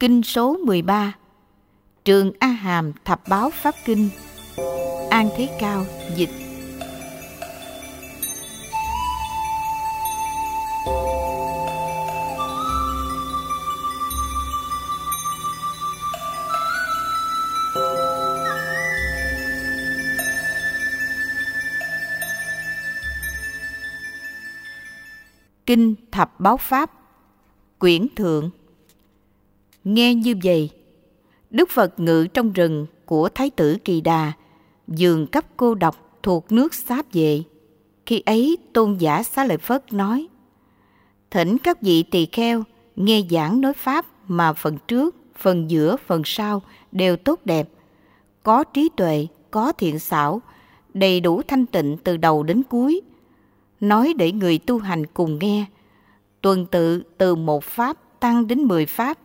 Kinh số 13 Trường A Hàm Thập Báo Pháp Kinh, An Thế Cao, Dịch. Kinh Thập Báo Pháp, Quyển Thượng. Nghe như vậy, Đức Phật ngự trong rừng của Thái tử Kỳ Đà, giường cấp cô độc thuộc nước Sáp về. Khi ấy tôn giả Xá Lợi Phất nói, Thỉnh các vị tỳ kheo nghe giảng nói Pháp mà phần trước, phần giữa, phần sau đều tốt đẹp, có trí tuệ, có thiện xảo, đầy đủ thanh tịnh từ đầu đến cuối. Nói để người tu hành cùng nghe, tuần tự từ một Pháp tăng đến mười Pháp,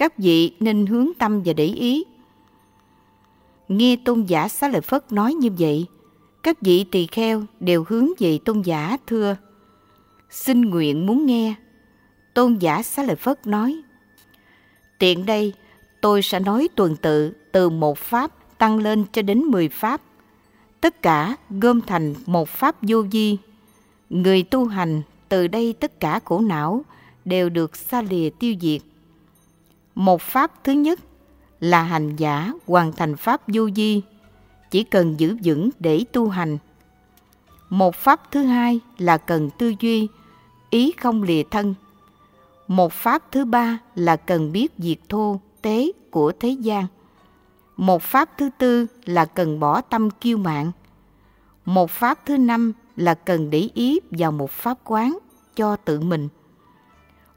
các vị nên hướng tâm và để ý. Nghe tôn giả Xá Lợi Phất nói như vậy, các vị tỳ kheo đều hướng về tôn giả thưa. Xin nguyện muốn nghe. Tôn giả Xá Lợi Phất nói, Tiện đây, tôi sẽ nói tuần tự từ một pháp tăng lên cho đến mười pháp. Tất cả gom thành một pháp vô vi. Người tu hành từ đây tất cả khổ não đều được xa lìa tiêu diệt. Một pháp thứ nhất là hành giả hoàn thành pháp vô di chỉ cần giữ vững để tu hành. Một pháp thứ hai là cần tư duy, ý không lìa thân. Một pháp thứ ba là cần biết diệt thô, tế của thế gian. Một pháp thứ tư là cần bỏ tâm kiêu mạng. Một pháp thứ năm là cần để ý vào một pháp quán cho tự mình.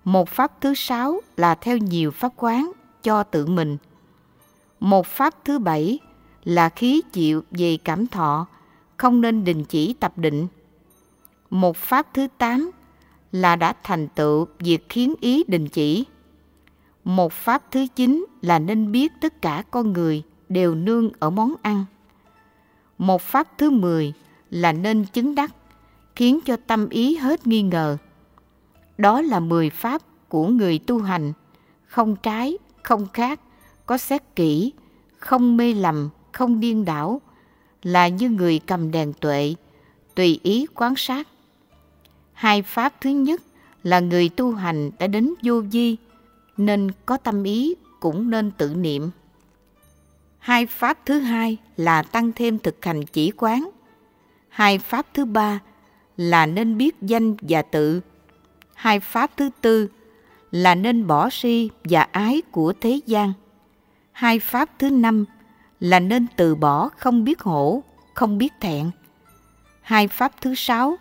Một pháp thứ sáu là theo nhiều pháp quán cho tự mình. Một pháp thứ bảy là khí chịu về cảm thọ, không nên đình chỉ tập định. Một pháp thứ tám là đã thành tựu việc khiến ý đình chỉ. Một pháp thứ chín là nên biết tất cả con người đều nương ở món ăn. Một pháp thứ mười là nên chứng đắc, khiến cho tâm ý hết nghi ngờ. Đó là mười pháp của người tu hành, không trái, không khác, có xét kỹ, không mê lầm, không điên đảo, là như người cầm đèn tuệ, tùy ý quan sát. Hai pháp thứ nhất là người tu hành đã đến vô vi, nên có tâm ý cũng nên tự niệm. Hai pháp thứ hai là tăng thêm thực hành chỉ quán. Hai pháp thứ ba là nên biết danh và tự. Hai pháp thứ tư là nên bỏ si và ái của thế gian. Hai pháp thứ năm là nên từ bỏ không biết hổ, không biết thẹn. Hai pháp thứ sáu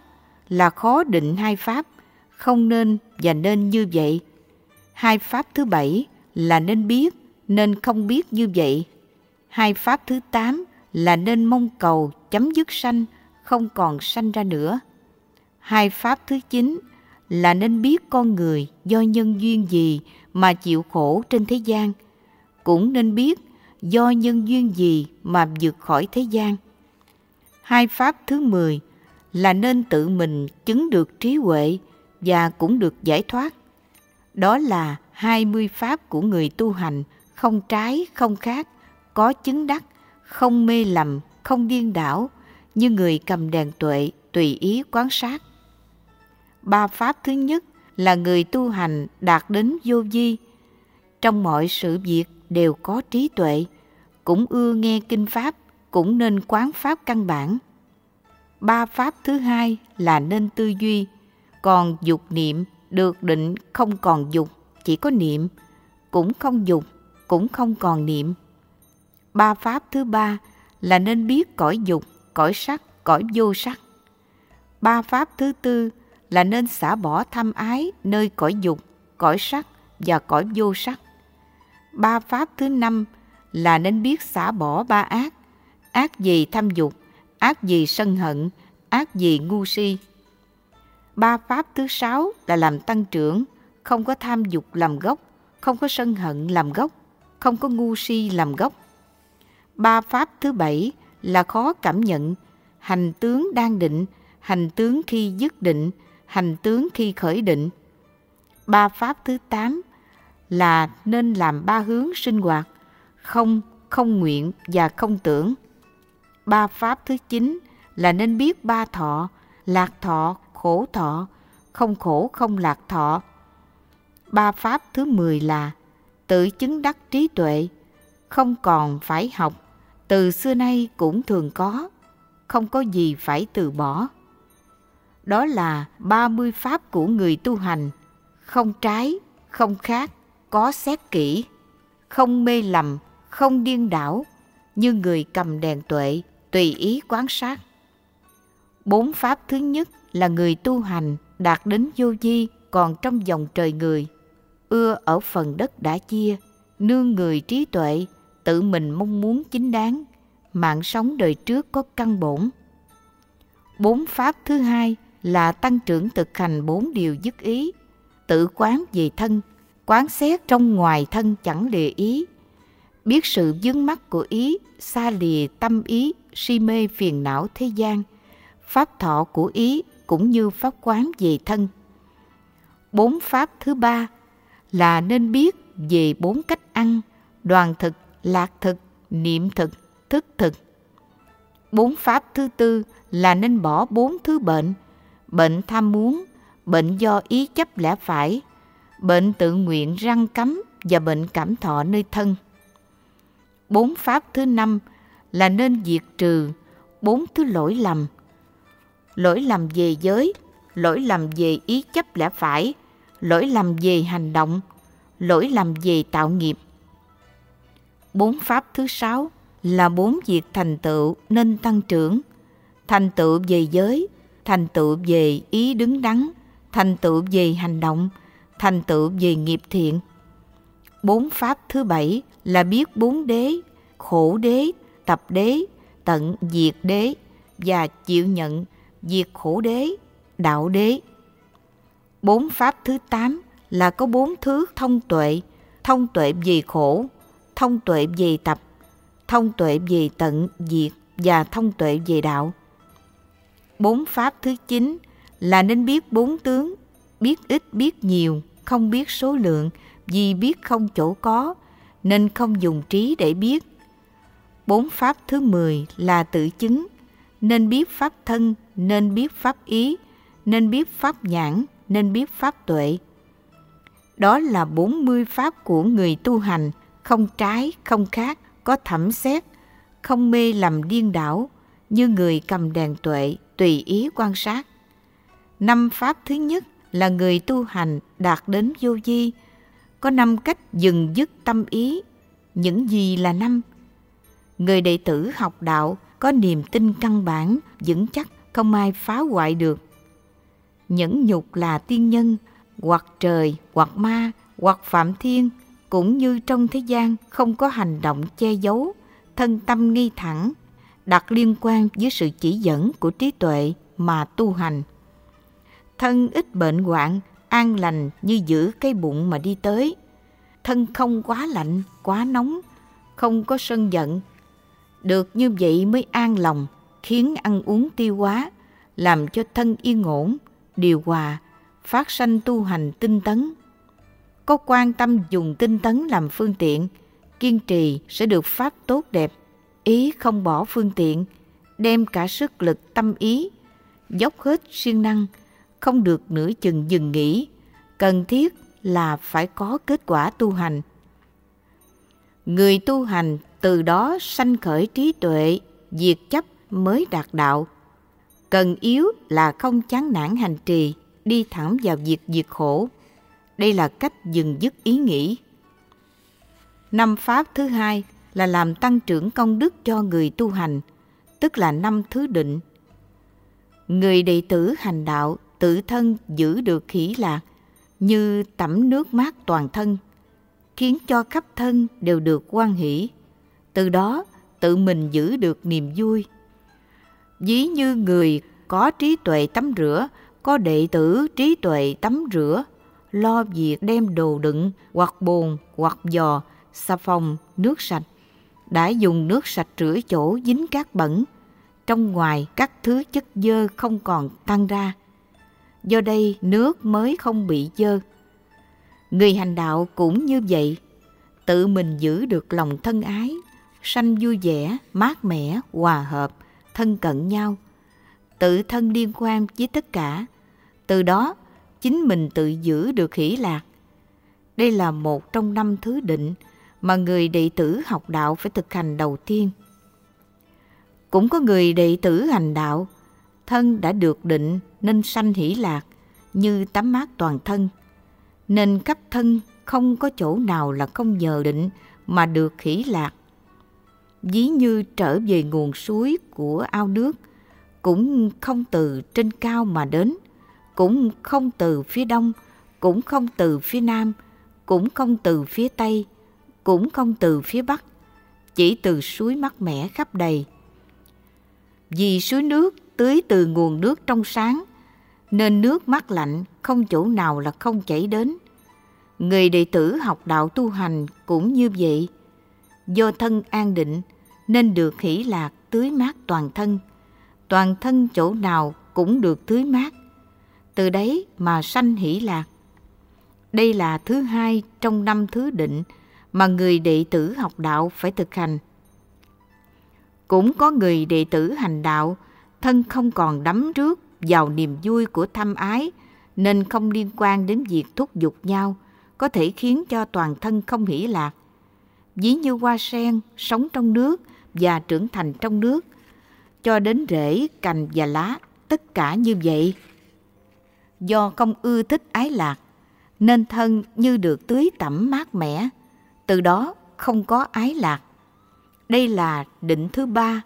là khó định hai pháp, không nên và nên như vậy. Hai pháp thứ bảy là nên biết, nên không biết như vậy. Hai pháp thứ tám là nên mong cầu chấm dứt sanh, không còn sanh ra nữa. Hai pháp thứ chín là nên biết con người do nhân duyên gì mà chịu khổ trên thế gian, cũng nên biết do nhân duyên gì mà vượt khỏi thế gian. Hai pháp thứ mười là nên tự mình chứng được trí huệ và cũng được giải thoát. Đó là hai mươi pháp của người tu hành, không trái, không khác, có chứng đắc, không mê lầm, không điên đảo, như người cầm đèn tuệ tùy ý quán sát. Ba pháp thứ nhất là người tu hành đạt đến vô vi. Trong mọi sự việc đều có trí tuệ, cũng ưa nghe kinh pháp, cũng nên quán pháp căn bản. Ba pháp thứ hai là nên tư duy, còn dục niệm được định không còn dục, chỉ có niệm, cũng không dục, cũng không còn niệm. Ba pháp thứ ba là nên biết cõi dục, cõi sắc, cõi vô sắc. Ba pháp thứ tư là nên xả bỏ tham ái nơi cõi dục, cõi sắc và cõi vô sắc. Ba pháp thứ năm là nên biết xả bỏ ba ác, ác gì tham dục, ác gì sân hận, ác gì ngu si. Ba pháp thứ sáu là làm tăng trưởng, không có tham dục làm gốc, không có sân hận làm gốc, không có ngu si làm gốc. Ba pháp thứ bảy là khó cảm nhận, hành tướng đang định, hành tướng khi dứt định, hành tướng khi khởi định. Ba pháp thứ tám là nên làm ba hướng sinh hoạt, không, không nguyện và không tưởng. Ba pháp thứ chín là nên biết ba thọ, lạc thọ, khổ thọ, không khổ không lạc thọ. Ba pháp thứ mười là tự chứng đắc trí tuệ, không còn phải học, từ xưa nay cũng thường có, không có gì phải từ bỏ. Đó là ba mươi pháp của người tu hành, không trái, không khác, có xét kỹ, không mê lầm, không điên đảo, như người cầm đèn tuệ, tùy ý quan sát. Bốn pháp thứ nhất là người tu hành đạt đến vô di còn trong dòng trời người, ưa ở phần đất đã chia, nương người trí tuệ, tự mình mong muốn chính đáng, mạng sống đời trước có căn bổn. Bốn pháp thứ hai là tăng trưởng thực hành bốn điều dứt ý, tự quán về thân, quán xét trong ngoài thân chẳng lìa ý, biết sự dướng mắt của ý, xa lìa tâm ý, si mê phiền não thế gian, pháp thọ của ý cũng như pháp quán về thân. Bốn pháp thứ ba là nên biết về bốn cách ăn, đoàn thực, lạc thực, niệm thực, thức thực. Bốn pháp thứ tư là nên bỏ bốn thứ bệnh, bệnh tham muốn, bệnh do ý chấp lẽ phải, bệnh tự nguyện răng cấm và bệnh cảm thọ nơi thân. Bốn pháp thứ năm là nên diệt trừ bốn thứ lỗi lầm. Lỗi lầm về giới, lỗi lầm về ý chấp lẽ phải, lỗi lầm về hành động, lỗi lầm về tạo nghiệp. Bốn pháp thứ sáu là bốn việc thành tựu nên tăng trưởng, thành tựu về giới, thành tựu về ý đứng đắn, thành tựu về hành động, thành tựu về nghiệp thiện. Bốn pháp thứ bảy là biết bốn đế, khổ đế, tập đế, tận diệt đế và chịu nhận diệt khổ đế, đạo đế. Bốn pháp thứ tám là có bốn thứ thông tuệ, thông tuệ về khổ, thông tuệ về tập, thông tuệ về tận diệt và thông tuệ về đạo. Bốn pháp thứ chín là nên biết bốn tướng, biết ít biết nhiều, không biết số lượng, vì biết không chỗ có, nên không dùng trí để biết. Bốn pháp thứ mười là tự chứng, nên biết pháp thân, nên biết pháp ý, nên biết pháp nhãn, nên biết pháp tuệ. Đó là bốn mươi pháp của người tu hành, không trái, không khác, có thẩm xét, không mê làm điên đảo, như người cầm đèn tuệ, tùy ý quan sát. Năm pháp thứ nhất là người tu hành đạt đến vô di, có năm cách dừng dứt tâm ý. Những gì là năm? Người đệ tử học đạo có niềm tin căn bản, vững chắc, không ai phá hoại được. Nhẫn nhục là tiên nhân, hoặc trời, hoặc ma, hoặc phạm thiên, cũng như trong thế gian không có hành động che giấu, thân tâm nghi thẳng, đặt liên quan với sự chỉ dẫn của trí tuệ mà tu hành. Thân ít bệnh hoạn, an lành như giữ cái bụng mà đi tới. Thân không quá lạnh, quá nóng, không có sân giận. Được như vậy mới an lòng, khiến ăn uống tiêu hóa, làm cho thân yên ổn, điều hòa, phát sanh tu hành tinh tấn. Có quan tâm dùng tinh tấn làm phương tiện, kiên trì sẽ được pháp tốt đẹp. Ý không bỏ phương tiện, đem cả sức lực tâm ý, dốc hết siêng năng, không được nửa chừng dừng nghỉ, cần thiết là phải có kết quả tu hành. Người tu hành từ đó sanh khởi trí tuệ, diệt chấp mới đạt đạo. Cần yếu là không chán nản hành trì, đi thẳng vào việc diệt khổ. Đây là cách dừng dứt ý nghĩ. Năm pháp thứ hai là làm tăng trưởng công đức cho người tu hành, tức là năm thứ định. Người đệ tử hành đạo tự thân giữ được khỉ lạc như tẩm nước mát toàn thân, khiến cho khắp thân đều được quan hỷ. Từ đó tự mình giữ được niềm vui. Ví như người có trí tuệ tắm rửa, có đệ tử trí tuệ tắm rửa, lo việc đem đồ đựng hoặc bồn hoặc giò, xà phòng, nước sạch. Đã dùng nước sạch rửa chỗ dính cát bẩn, trong ngoài các thứ chất dơ không còn tăng ra. Do đây nước mới không bị dơ. Người hành đạo cũng như vậy, tự mình giữ được lòng thân ái, sanh vui vẻ, mát mẻ, hòa hợp, thân cận nhau, tự thân liên quan với tất cả. Từ đó, chính mình tự giữ được hỷ lạc. Đây là một trong năm thứ định mà người đệ tử học đạo phải thực hành đầu tiên. Cũng có người đệ tử hành đạo, thân đã được định nên sanh hỷ lạc như tắm mát toàn thân. Nên khắp thân không có chỗ nào là không nhờ định mà được hỷ lạc. Ví như trở về nguồn suối của ao nước, cũng không từ trên cao mà đến, cũng không từ phía đông, cũng không từ phía nam, cũng không từ phía tây, cũng không từ phía bắc, chỉ từ suối mát mẻ khắp đầy. Vì suối nước tưới từ nguồn nước trong sáng, nên nước mát lạnh không chỗ nào là không chảy đến. Người đệ tử học đạo tu hành cũng như vậy. Do thân an định nên được hỷ lạc tưới mát toàn thân. Toàn thân chỗ nào cũng được tưới mát. Từ đấy mà sanh hỷ lạc. Đây là thứ hai trong năm thứ định mà người đệ tử học đạo phải thực hành. Cũng có người đệ tử hành đạo, thân không còn đắm trước vào niềm vui của tham ái, nên không liên quan đến việc thúc giục nhau, có thể khiến cho toàn thân không hỷ lạc. Ví như hoa sen sống trong nước và trưởng thành trong nước, cho đến rễ, cành và lá, tất cả như vậy. Do không ưa thích ái lạc, nên thân như được tưới tẩm mát mẻ, từ đó không có ái lạc. Đây là định thứ ba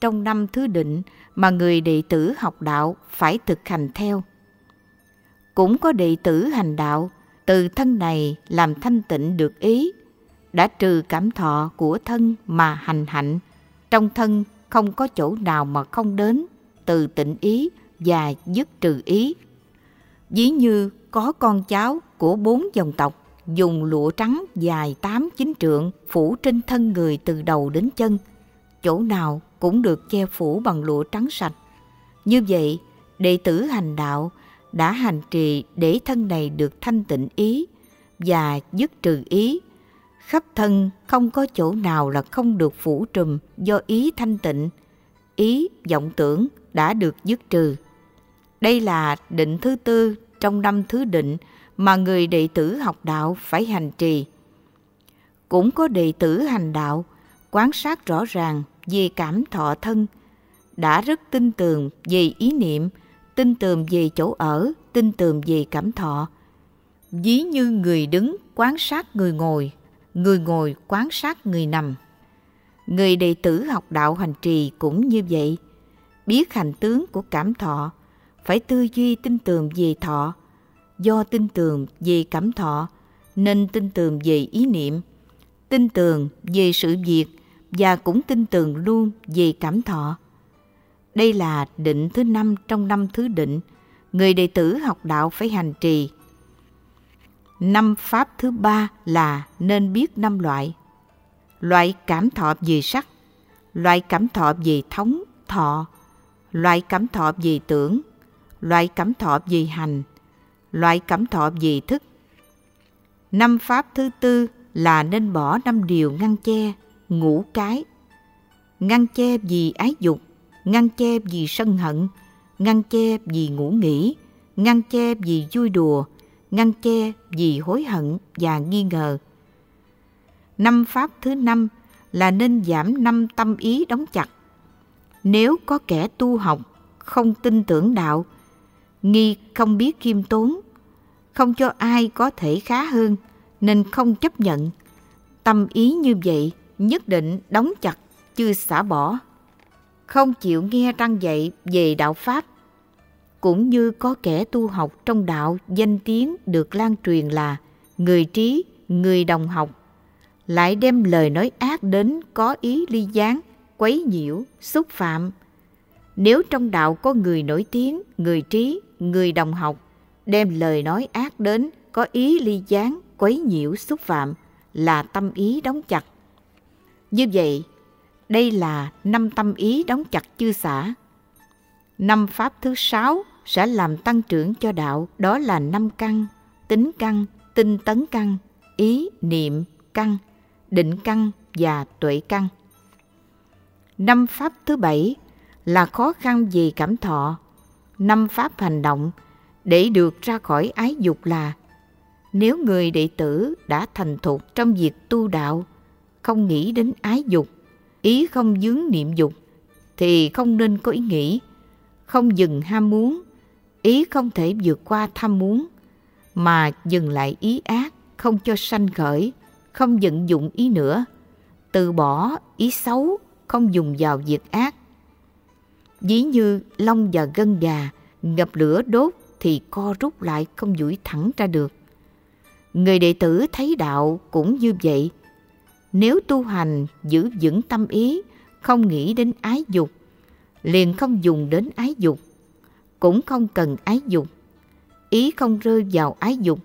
trong năm thứ định mà người đệ tử học đạo phải thực hành theo. Cũng có đệ tử hành đạo từ thân này làm thanh tịnh được ý, đã trừ cảm thọ của thân mà hành hạnh, trong thân không có chỗ nào mà không đến từ tịnh ý và dứt trừ ý. Ví như có con cháu của bốn dòng tộc dùng lụa trắng dài tám chín trượng phủ trên thân người từ đầu đến chân, chỗ nào cũng được che phủ bằng lụa trắng sạch. Như vậy, đệ tử hành đạo đã hành trì để thân này được thanh tịnh ý và dứt trừ ý. Khắp thân không có chỗ nào là không được phủ trùm do ý thanh tịnh, ý vọng tưởng đã được dứt trừ. Đây là định thứ tư trong năm thứ định mà người đệ tử học đạo phải hành trì. Cũng có đệ tử hành đạo quan sát rõ ràng về cảm thọ thân, đã rất tin tưởng về ý niệm, tin tưởng về chỗ ở, tin tưởng về cảm thọ. Ví như người đứng quan sát người ngồi, người ngồi quan sát người nằm. Người đệ tử học đạo hành trì cũng như vậy, biết hành tướng của cảm thọ, phải tư duy tin tưởng về thọ, do tin tưởng về cảm thọ nên tin tưởng về ý niệm, tin tưởng về sự việc và cũng tin tưởng luôn về cảm thọ. Đây là định thứ năm trong năm thứ định, người đệ tử học đạo phải hành trì. Năm pháp thứ ba là nên biết năm loại. Loại cảm thọ về sắc, loại cảm thọ về thống, thọ, loại cảm thọ về tưởng, loại cảm thọ về hành, loại cảm thọ về thức. Năm pháp thứ tư là nên bỏ năm điều ngăn che, ngũ cái. Ngăn che vì ái dục, ngăn che vì sân hận, ngăn che vì ngủ nghỉ, ngăn che vì vui đùa, ngăn che vì hối hận và nghi ngờ. Năm pháp thứ năm là nên giảm năm tâm ý đóng chặt. Nếu có kẻ tu học không tin tưởng đạo, nghi không biết khiêm tốn, không cho ai có thể khá hơn nên không chấp nhận. Tâm ý như vậy nhất định đóng chặt chưa xả bỏ. Không chịu nghe răng dạy về đạo Pháp. Cũng như có kẻ tu học trong đạo danh tiếng được lan truyền là người trí, người đồng học, lại đem lời nói ác đến có ý ly gián, quấy nhiễu, xúc phạm. Nếu trong đạo có người nổi tiếng, người trí, người đồng học, đem lời nói ác đến có ý ly gián, quấy nhiễu, xúc phạm, là tâm ý đóng chặt. Như vậy, đây là năm tâm ý đóng chặt chư xã. Năm pháp thứ sáu sẽ làm tăng trưởng cho đạo, đó là năm căn, tính căn, tinh tấn căn, ý, niệm, căn, định căn và tuệ căn. Năm pháp thứ bảy là khó khăn về cảm thọ. Năm pháp hành động để được ra khỏi ái dục là nếu người đệ tử đã thành thục trong việc tu đạo, không nghĩ đến ái dục, ý không dướng niệm dục, thì không nên có ý nghĩ, không dừng ham muốn, ý không thể vượt qua tham muốn, mà dừng lại ý ác, không cho sanh khởi, không vận dụng ý nữa, từ bỏ ý xấu, không dùng vào việc ác. Ví như lông và gân gà, ngập lửa đốt thì co rút lại không duỗi thẳng ra được. Người đệ tử thấy đạo cũng như vậy. Nếu tu hành giữ vững tâm ý, không nghĩ đến ái dục, liền không dùng đến ái dục, cũng không cần ái dục. Ý không rơi vào ái dục,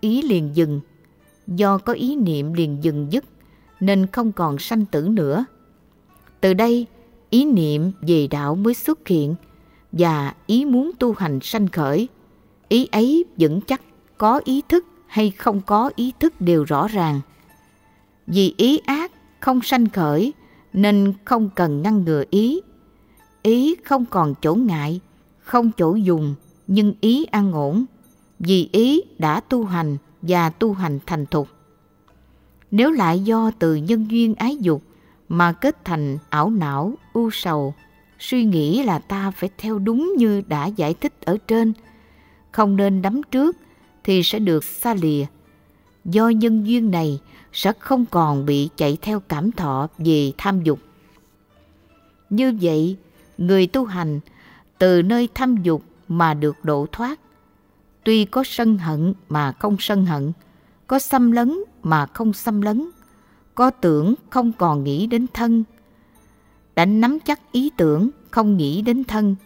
ý liền dừng. Do có ý niệm liền dừng dứt, nên không còn sanh tử nữa. Từ đây, ý niệm về đạo mới xuất hiện và ý muốn tu hành sanh khởi. Ý ấy vững chắc, có ý thức hay không có ý thức đều rõ ràng. Vì ý ác không sanh khởi nên không cần ngăn ngừa ý. Ý không còn chỗ ngại, không chỗ dùng nhưng ý an ổn. Vì ý đã tu hành và tu hành thành thục. Nếu lại do từ nhân duyên ái dục mà kết thành ảo não, u sầu, suy nghĩ là ta phải theo đúng như đã giải thích ở trên, không nên đắm trước thì sẽ được xa lìa. Do nhân duyên này sẽ không còn bị chạy theo cảm thọ về tham dục. Như vậy, người tu hành từ nơi tham dục mà được độ thoát. Tuy có sân hận mà không sân hận, có xâm lấn mà không xâm lấn, có tưởng không còn nghĩ đến thân. Đã nắm chắc ý tưởng không nghĩ đến thân,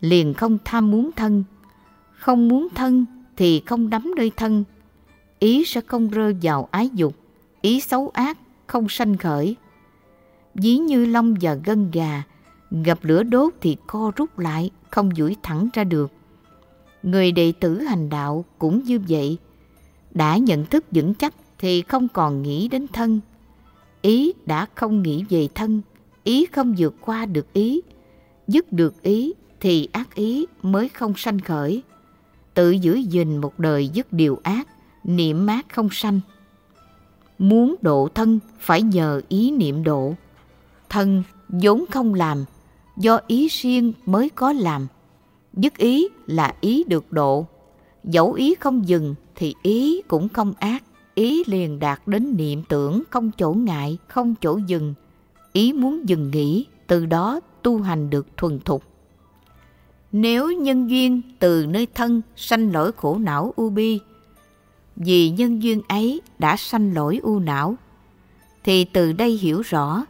liền không tham muốn thân. Không muốn thân thì không đắm nơi thân. Ý sẽ không rơi vào ái dục, ý xấu ác không sanh khởi. Ví như lông và gân gà, gặp lửa đốt thì co rút lại, không duỗi thẳng ra được. Người đệ tử hành đạo cũng như vậy. Đã nhận thức vững chắc thì không còn nghĩ đến thân. Ý đã không nghĩ về thân, ý không vượt qua được ý. Dứt được ý thì ác ý mới không sanh khởi tự giữ gìn một đời dứt điều ác, niệm mát không sanh. Muốn độ thân phải nhờ ý niệm độ. Thân vốn không làm, do ý riêng mới có làm. Dứt ý là ý được độ. Dẫu ý không dừng thì ý cũng không ác. Ý liền đạt đến niệm tưởng không chỗ ngại, không chỗ dừng. Ý muốn dừng nghỉ, từ đó tu hành được thuần thục. Nếu nhân duyên từ nơi thân sanh lỗi khổ não u bi, vì nhân duyên ấy đã sanh lỗi u não, thì từ đây hiểu rõ,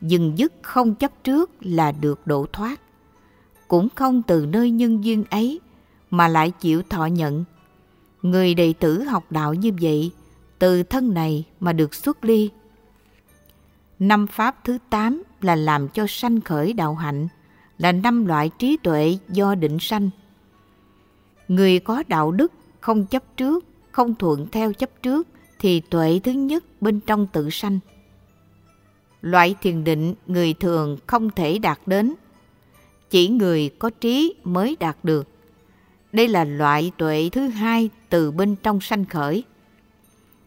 dừng dứt không chấp trước là được độ thoát. Cũng không từ nơi nhân duyên ấy mà lại chịu thọ nhận. Người đệ tử học đạo như vậy, từ thân này mà được xuất ly. Năm pháp thứ tám là làm cho sanh khởi đạo hạnh, là năm loại trí tuệ do định sanh. Người có đạo đức, không chấp trước, không thuận theo chấp trước, thì tuệ thứ nhất bên trong tự sanh. Loại thiền định người thường không thể đạt đến, chỉ người có trí mới đạt được. Đây là loại tuệ thứ hai từ bên trong sanh khởi.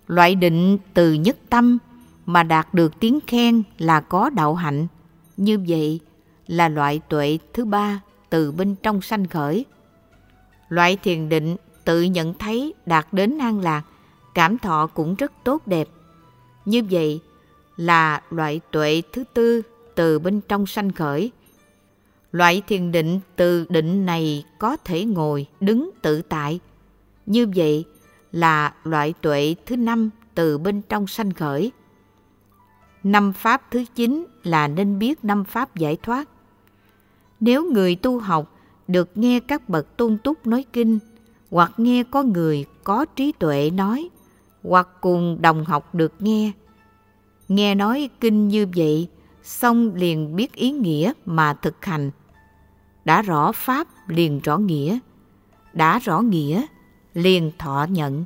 Loại định từ nhất tâm mà đạt được tiếng khen là có đạo hạnh. Như vậy, là loại tuệ thứ ba từ bên trong sanh khởi. Loại thiền định tự nhận thấy đạt đến an lạc, cảm thọ cũng rất tốt đẹp. Như vậy là loại tuệ thứ tư từ bên trong sanh khởi. Loại thiền định từ định này có thể ngồi, đứng tự tại. Như vậy là loại tuệ thứ năm từ bên trong sanh khởi. Năm pháp thứ chín là nên biết năm pháp giải thoát. Nếu người tu học được nghe các bậc tôn túc nói kinh, hoặc nghe có người có trí tuệ nói, hoặc cùng đồng học được nghe. Nghe nói kinh như vậy, xong liền biết ý nghĩa mà thực hành. Đã rõ pháp liền rõ nghĩa, đã rõ nghĩa liền thọ nhận,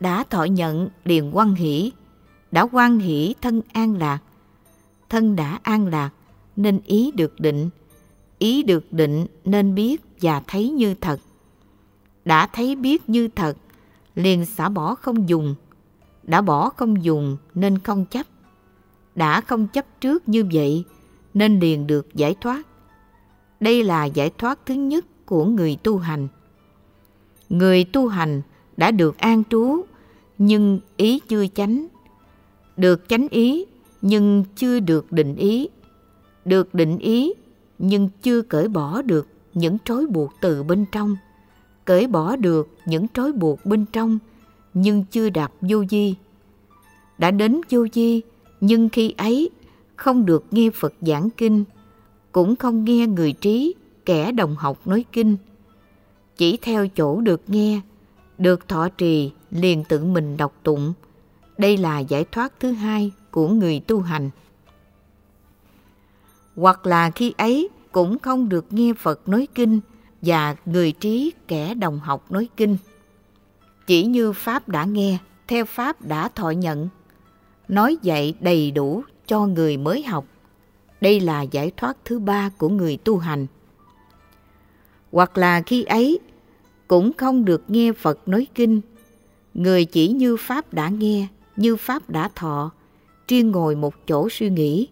đã thọ nhận liền quan hỷ, đã quan hỷ thân an lạc. Thân đã an lạc nên ý được định, ý được định nên biết và thấy như thật. Đã thấy biết như thật, liền xả bỏ không dùng, đã bỏ không dùng nên không chấp. Đã không chấp trước như vậy nên liền được giải thoát. Đây là giải thoát thứ nhất của người tu hành. Người tu hành đã được an trú nhưng ý chưa chánh. Được chánh ý nhưng chưa được định ý. Được định ý nhưng chưa cởi bỏ được những trói buộc từ bên trong. Cởi bỏ được những trói buộc bên trong nhưng chưa đạt vô di. Đã đến vô di nhưng khi ấy không được nghe Phật giảng kinh, cũng không nghe người trí, kẻ đồng học nói kinh. Chỉ theo chỗ được nghe, được thọ trì liền tự mình đọc tụng. Đây là giải thoát thứ hai của người tu hành. Hoặc là khi ấy cũng không được nghe Phật nói kinh và người trí kẻ đồng học nói kinh. Chỉ như Pháp đã nghe, theo Pháp đã thọ nhận, nói dạy đầy đủ cho người mới học. Đây là giải thoát thứ ba của người tu hành. Hoặc là khi ấy cũng không được nghe Phật nói kinh, người chỉ như Pháp đã nghe, như Pháp đã thọ, riêng ngồi một chỗ suy nghĩ,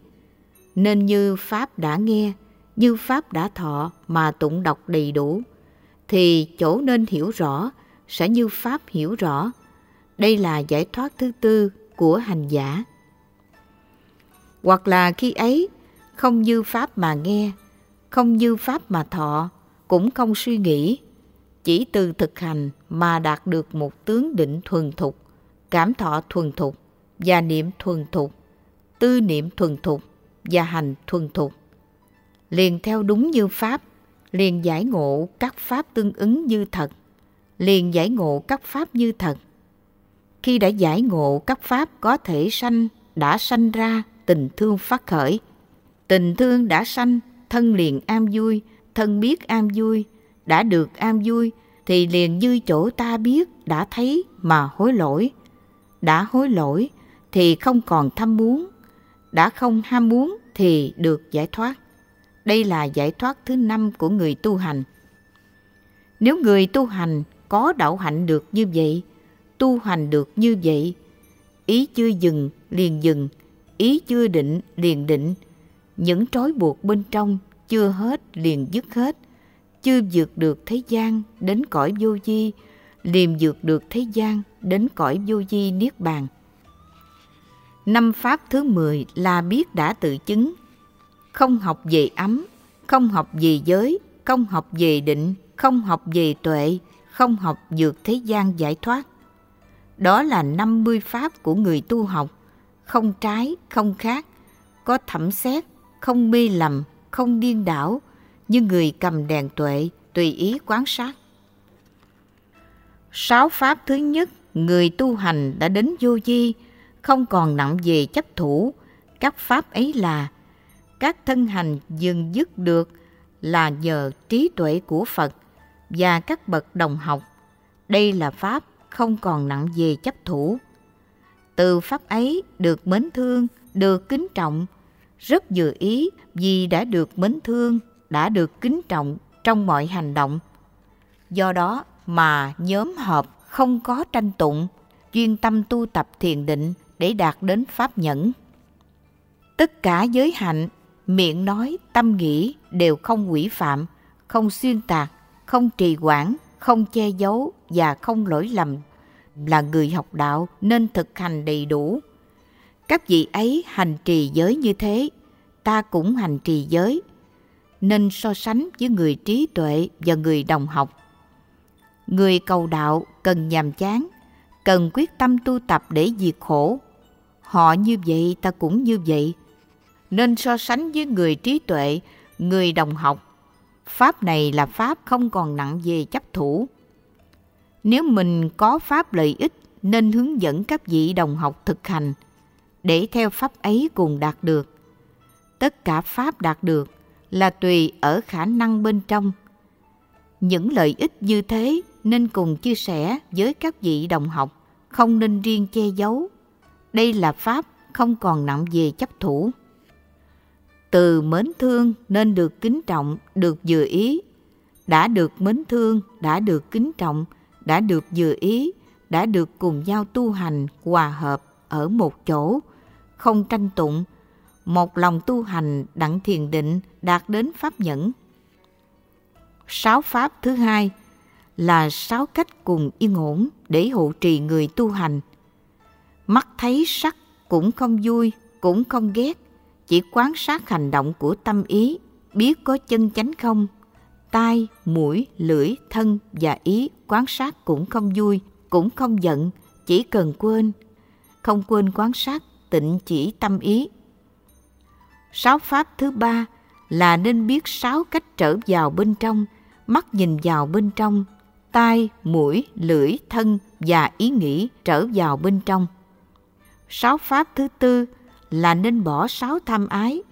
nên như Pháp đã nghe, như Pháp đã thọ mà tụng đọc đầy đủ, thì chỗ nên hiểu rõ sẽ như Pháp hiểu rõ. Đây là giải thoát thứ tư của hành giả. Hoặc là khi ấy không như Pháp mà nghe, không như Pháp mà thọ, cũng không suy nghĩ, chỉ từ thực hành mà đạt được một tướng định thuần thục, cảm thọ thuần thục và niệm thuần thục, tư niệm thuần thục và hành thuần thục. Liền theo đúng như Pháp, liền giải ngộ các Pháp tương ứng như thật, liền giải ngộ các Pháp như thật. Khi đã giải ngộ các Pháp có thể sanh, đã sanh ra tình thương phát khởi. Tình thương đã sanh, thân liền am vui, thân biết am vui, đã được am vui thì liền như chỗ ta biết đã thấy mà hối lỗi. Đã hối lỗi thì không còn tham muốn, đã không ham muốn thì được giải thoát. Đây là giải thoát thứ năm của người tu hành. Nếu người tu hành có đạo hạnh được như vậy, tu hành được như vậy, ý chưa dừng liền dừng, ý chưa định liền định, những trói buộc bên trong chưa hết liền dứt hết, chưa vượt được thế gian đến cõi vô di liềm dược được thế gian đến cõi vô di niết bàn. Năm pháp thứ 10 là biết đã tự chứng, không học về ấm, không học về giới, không học về định, không học về tuệ, không học dược thế gian giải thoát. Đó là 50 pháp của người tu học, không trái, không khác, có thẩm xét, không mê lầm, không điên đảo, như người cầm đèn tuệ tùy ý quán sát. Sáu pháp thứ nhất, người tu hành đã đến vô di, không còn nặng về chấp thủ. Các pháp ấy là các thân hành dừng dứt được là nhờ trí tuệ của Phật và các bậc đồng học. Đây là pháp không còn nặng về chấp thủ. Từ pháp ấy được mến thương, được kính trọng, rất vừa ý vì đã được mến thương, đã được kính trọng trong mọi hành động. Do đó mà nhóm họp không có tranh tụng, chuyên tâm tu tập thiền định để đạt đến pháp nhẫn. Tất cả giới hạnh, miệng nói, tâm nghĩ đều không quỷ phạm, không xuyên tạc, không trì quản, không che giấu và không lỗi lầm là người học đạo nên thực hành đầy đủ. Các vị ấy hành trì giới như thế, ta cũng hành trì giới, nên so sánh với người trí tuệ và người đồng học. Người cầu đạo cần nhàm chán, cần quyết tâm tu tập để diệt khổ. Họ như vậy ta cũng như vậy. Nên so sánh với người trí tuệ, người đồng học. Pháp này là pháp không còn nặng về chấp thủ. Nếu mình có pháp lợi ích nên hướng dẫn các vị đồng học thực hành để theo pháp ấy cùng đạt được. Tất cả pháp đạt được là tùy ở khả năng bên trong. Những lợi ích như thế nên cùng chia sẻ với các vị đồng học, không nên riêng che giấu. Đây là pháp không còn nặng về chấp thủ. Từ mến thương nên được kính trọng, được vừa ý. Đã được mến thương, đã được kính trọng, đã được vừa ý, đã được cùng nhau tu hành, hòa hợp ở một chỗ, không tranh tụng, một lòng tu hành đặng thiền định đạt đến pháp nhẫn. Sáu pháp thứ hai là sáu cách cùng yên ổn để hộ trì người tu hành. Mắt thấy sắc cũng không vui, cũng không ghét, chỉ quan sát hành động của tâm ý, biết có chân chánh không. Tai, mũi, lưỡi, thân và ý quan sát cũng không vui, cũng không giận, chỉ cần quên. Không quên quan sát, tịnh chỉ tâm ý. Sáu pháp thứ ba là nên biết sáu cách trở vào bên trong, mắt nhìn vào bên trong, tai, mũi, lưỡi, thân và ý nghĩ trở vào bên trong. Sáu pháp thứ tư là nên bỏ sáu tham ái,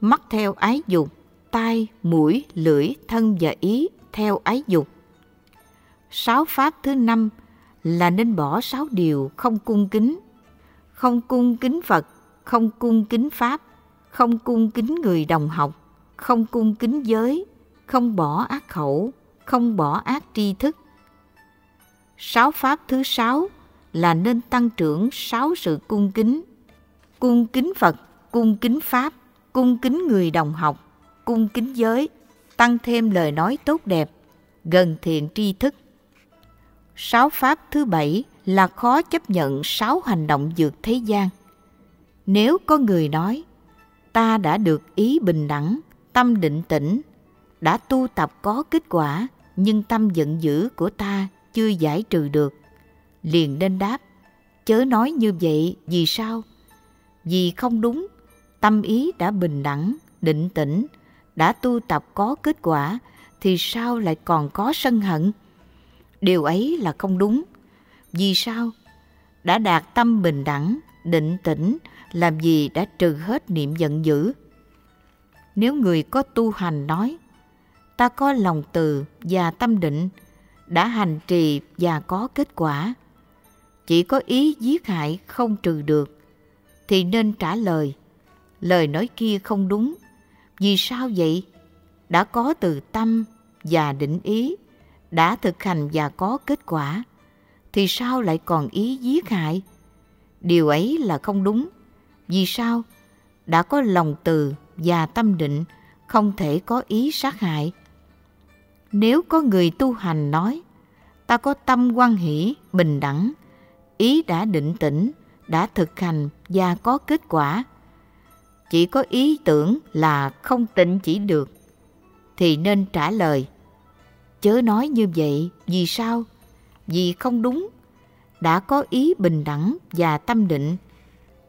mắt theo ái dục, tai, mũi, lưỡi, thân và ý theo ái dục. Sáu pháp thứ năm là nên bỏ sáu điều không cung kính, không cung kính Phật, không cung kính Pháp, không cung kính người đồng học, không cung kính giới, không bỏ ác khẩu, không bỏ ác tri thức. Sáu pháp thứ sáu là nên tăng trưởng sáu sự cung kính. Cung kính Phật, cung kính Pháp, cung kính người đồng học, cung kính giới, tăng thêm lời nói tốt đẹp, gần thiện tri thức. Sáu pháp thứ bảy là khó chấp nhận sáu hành động dược thế gian. Nếu có người nói, ta đã được ý bình đẳng, tâm định tĩnh, đã tu tập có kết quả, nhưng tâm giận dữ của ta chưa giải trừ được. Liền nên đáp, chớ nói như vậy, vì sao? Vì không đúng, tâm ý đã bình đẳng, định tĩnh, đã tu tập có kết quả, thì sao lại còn có sân hận? Điều ấy là không đúng. Vì sao? Đã đạt tâm bình đẳng, định tĩnh, làm gì đã trừ hết niệm giận dữ. Nếu người có tu hành nói, ta có lòng từ và tâm định, đã hành trì và có kết quả, chỉ có ý giết hại không trừ được, thì nên trả lời, lời nói kia không đúng. Vì sao vậy? Đã có từ tâm và định ý, đã thực hành và có kết quả, thì sao lại còn ý giết hại? Điều ấy là không đúng. Vì sao? Đã có lòng từ và tâm định, không thể có ý sát hại. Nếu có người tu hành nói, ta có tâm quan hỷ, bình đẳng, ý đã định tĩnh, đã thực hành và có kết quả. Chỉ có ý tưởng là không tịnh chỉ được, thì nên trả lời. Chớ nói như vậy, vì sao? Vì không đúng. Đã có ý bình đẳng và tâm định,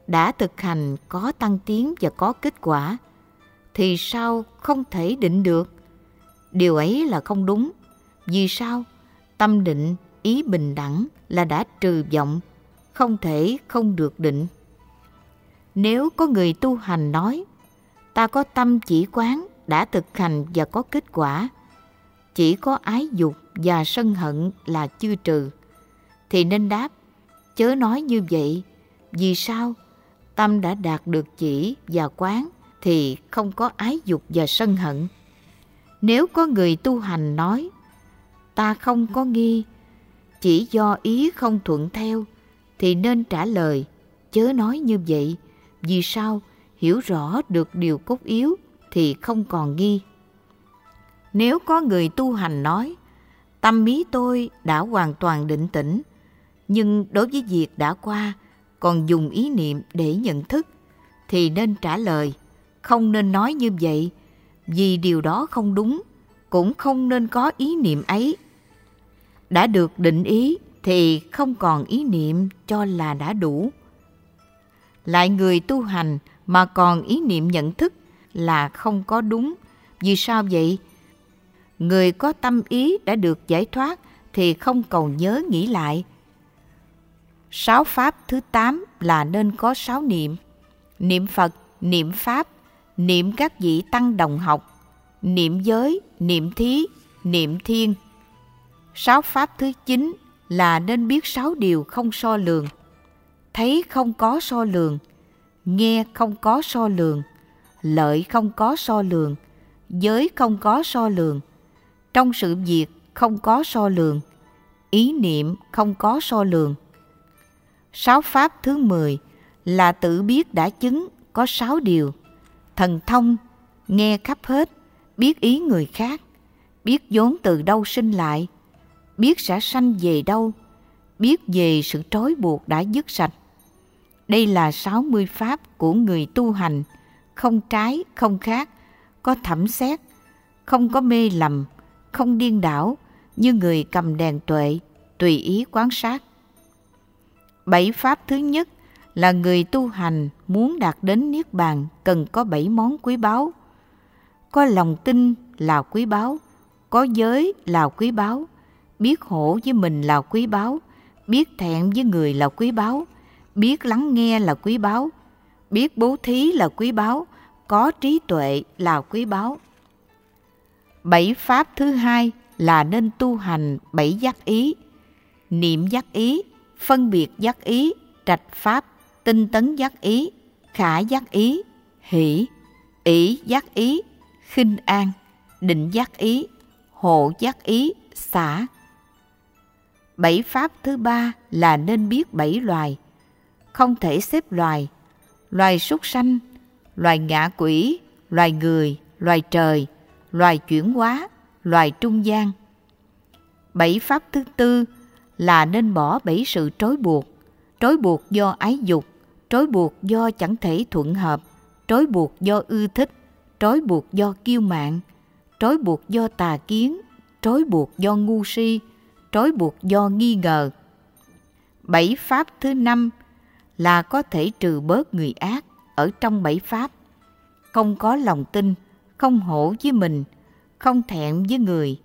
đã thực hành có tăng tiến và có kết quả, thì sao không thể định được? Điều ấy là không đúng. Vì sao? Tâm định, ý bình đẳng là đã trừ vọng, không thể không được định. Nếu có người tu hành nói, ta có tâm chỉ quán, đã thực hành và có kết quả, chỉ có ái dục và sân hận là chưa trừ, thì nên đáp, chớ nói như vậy, vì sao? Tâm đã đạt được chỉ và quán thì không có ái dục và sân hận. Nếu có người tu hành nói, ta không có nghi, chỉ do ý không thuận theo, thì nên trả lời, chớ nói như vậy, vì sao hiểu rõ được điều cốt yếu thì không còn nghi. Nếu có người tu hành nói, tâm ý tôi đã hoàn toàn định tĩnh, nhưng đối với việc đã qua, còn dùng ý niệm để nhận thức, thì nên trả lời, không nên nói như vậy, vì điều đó không đúng, cũng không nên có ý niệm ấy. Đã được định ý thì không còn ý niệm cho là đã đủ. Lại người tu hành mà còn ý niệm nhận thức là không có đúng. Vì sao vậy? Người có tâm ý đã được giải thoát thì không cầu nhớ nghĩ lại. Sáu pháp thứ tám là nên có sáu niệm. Niệm Phật, niệm Pháp, niệm các vị tăng đồng học, niệm giới, niệm thí, niệm thiên. Sáu pháp thứ chín là nên biết sáu điều không so lường. Thấy không có so lường, nghe không có so lường, lợi không có so lường, giới không có so lường, trong sự việc không có so lường, ý niệm không có so lường. Sáu pháp thứ 10 là tự biết đã chứng có sáu điều. Thần thông, nghe khắp hết, biết ý người khác, biết vốn từ đâu sinh lại, biết sẽ sanh về đâu, biết về sự trói buộc đã dứt sạch. Đây là 60 pháp của người tu hành, không trái, không khác, có thẩm xét, không có mê lầm, không điên đảo như người cầm đèn tuệ, tùy ý quan sát. Bảy pháp thứ nhất là người tu hành muốn đạt đến niết bàn cần có bảy món quý báu. Có lòng tin là quý báu, có giới là quý báu, biết hổ với mình là quý báu, biết thẹn với người là quý báu, biết lắng nghe là quý báu, biết bố thí là quý báu, có trí tuệ là quý báu. Bảy pháp thứ hai là nên tu hành bảy giác ý, niệm giác ý, phân biệt giác ý, trạch pháp, tinh tấn giác ý, khả giác ý, hỷ, ý giác ý, khinh an, định giác ý, hộ giác ý, xả. Bảy pháp thứ ba là nên biết bảy loài, không thể xếp loài, loài súc sanh, loài ngạ quỷ, loài người, loài trời, loài chuyển hóa, loài trung gian. Bảy pháp thứ tư là nên bỏ bảy sự trói buộc, trói buộc do ái dục, trói buộc do chẳng thể thuận hợp, trói buộc do ưa thích, trói buộc do kiêu mạn, trói buộc do tà kiến, trói buộc do ngu si, trói buộc do nghi ngờ. Bảy pháp thứ năm là có thể trừ bớt người ác ở trong bảy pháp. Không có lòng tin, không hổ với mình, không thẹn với người,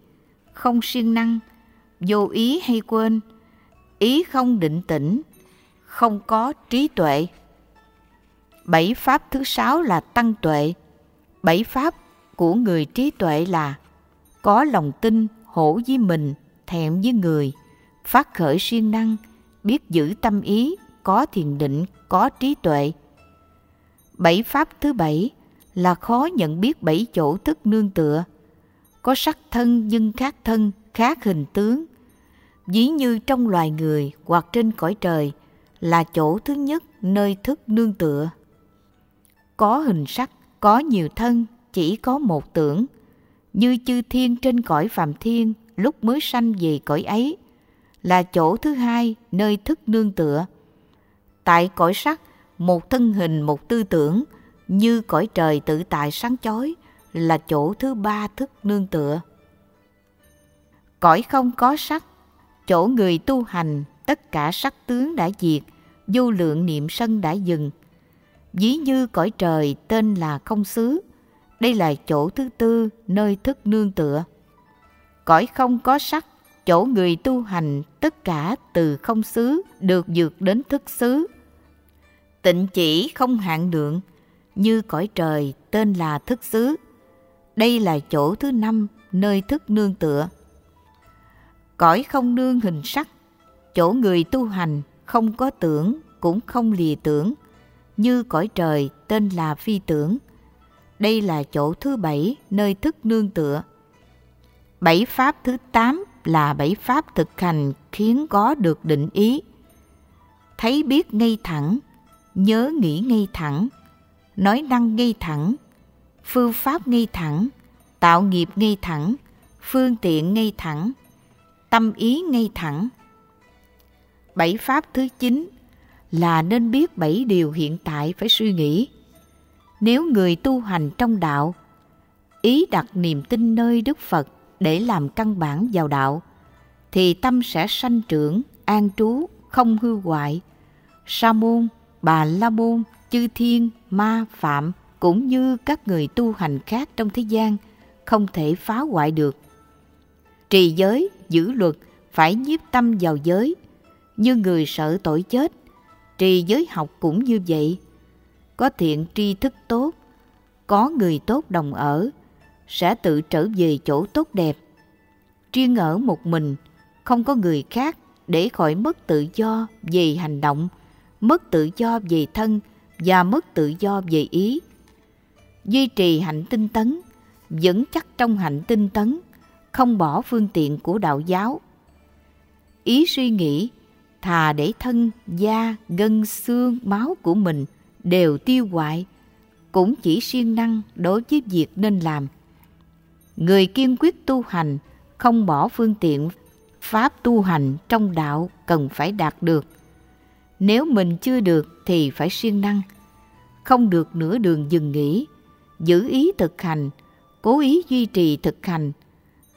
không siêng năng, vô ý hay quên, ý không định tĩnh, không có trí tuệ. Bảy pháp thứ sáu là tăng tuệ. Bảy pháp của người trí tuệ là có lòng tin, hổ với mình, thẹn với người, phát khởi siêng năng, biết giữ tâm ý, có thiền định, có trí tuệ. Bảy pháp thứ bảy là khó nhận biết bảy chỗ thức nương tựa. Có sắc thân nhưng khác thân, khác hình tướng. Ví như trong loài người hoặc trên cõi trời là chỗ thứ nhất nơi thức nương tựa. Có hình sắc, có nhiều thân, chỉ có một tưởng. Như chư thiên trên cõi phàm thiên lúc mới sanh về cõi ấy là chỗ thứ hai nơi thức nương tựa. Tại cõi sắc, một thân hình một tư tưởng như cõi trời tự tại sáng chói là chỗ thứ ba thức nương tựa. Cõi không có sắc, chỗ người tu hành tất cả sắc tướng đã diệt, vô lượng niệm sân đã dừng. dí như cõi trời tên là không xứ, đây là chỗ thứ tư nơi thức nương tựa. Cõi không có sắc, chỗ người tu hành tất cả từ không xứ được dược đến thức xứ. Tịnh chỉ không hạn lượng, như cõi trời tên là thức xứ. Đây là chỗ thứ năm nơi thức nương tựa. Cõi không nương hình sắc, chỗ người tu hành không có tưởng cũng không lìa tưởng, như cõi trời tên là phi tưởng. Đây là chỗ thứ bảy nơi thức nương tựa. Bảy pháp thứ tám là bảy pháp thực hành khiến có được định ý. Thấy biết ngay thẳng, nhớ nghĩ ngay thẳng, nói năng ngay thẳng, phương pháp ngay thẳng, tạo nghiệp ngay thẳng, phương tiện ngay thẳng, tâm ý ngay thẳng. Bảy pháp thứ chín là nên biết bảy điều hiện tại phải suy nghĩ. Nếu người tu hành trong đạo, ý đặt niềm tin nơi Đức Phật để làm căn bản vào đạo, thì tâm sẽ sanh trưởng, an trú, không hư hoại. Sa môn, bà la môn, chư thiên, ma, phạm cũng như các người tu hành khác trong thế gian không thể phá hoại được. Trì giới, giữ luật phải nhiếp tâm vào giới, như người sợ tội chết. Trì giới học cũng như vậy. Có thiện tri thức tốt, có người tốt đồng ở, sẽ tự trở về chỗ tốt đẹp. Riêng ở một mình, không có người khác để khỏi mất tự do về hành động, mất tự do về thân và mất tự do về ý. Duy trì hạnh tinh tấn, vững chắc trong hạnh tinh tấn, không bỏ phương tiện của đạo giáo. Ý suy nghĩ, thà để thân, da, gân, xương, máu của mình đều tiêu hoại, cũng chỉ siêng năng đối với việc nên làm. Người kiên quyết tu hành, không bỏ phương tiện pháp tu hành trong đạo cần phải đạt được. Nếu mình chưa được thì phải siêng năng, không được nửa đường dừng nghỉ, giữ ý thực hành, cố ý duy trì thực hành,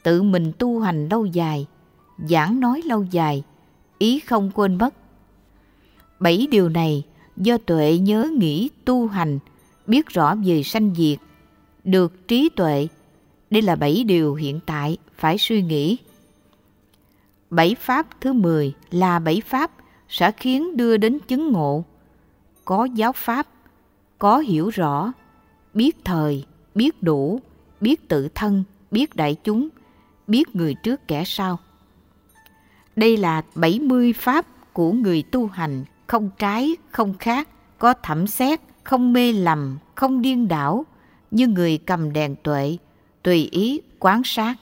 tự mình tu hành lâu dài, giảng nói lâu dài, ý không quên mất. Bảy điều này do tuệ nhớ nghĩ tu hành, biết rõ về sanh diệt, được trí tuệ. Đây là bảy điều hiện tại phải suy nghĩ. Bảy pháp thứ 10 là bảy pháp sẽ khiến đưa đến chứng ngộ. Có giáo pháp, có hiểu rõ, biết thời, biết đủ, biết tự thân, biết đại chúng, biết người trước kẻ sau. Đây là 70 pháp của người tu hành, không trái, không khác, có thẩm xét, không mê lầm, không điên đảo, như người cầm đèn tuệ, tùy ý quán sát.